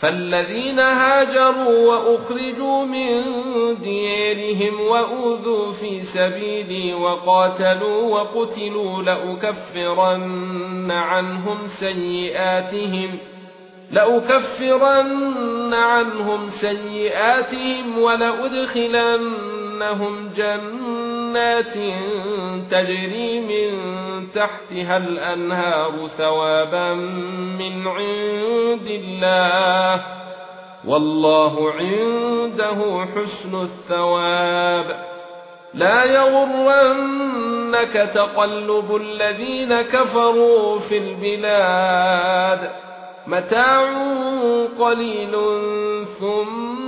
فالذين هاجروا واخرجوا من ديارهم واوذوا في سبيلي وقاتلوا وقتلوا لاكفرن عنهم سيئاتهم لاكفرن عنهم سيئاتهم ولادخلنهم جنات تجري من تحتها الأنهار ثوابا من عند الله والله عنده حسن الثواب. لا يغرنك تقلب الذين كفروا في البلاد. متاع قليل ثم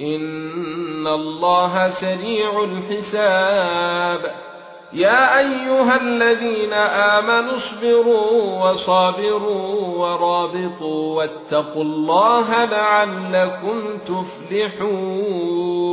ان الله سريع الحساب يا ايها الذين امنوا اصبروا وصابروا ورابطوا واتقوا الله لعلكم تفلحون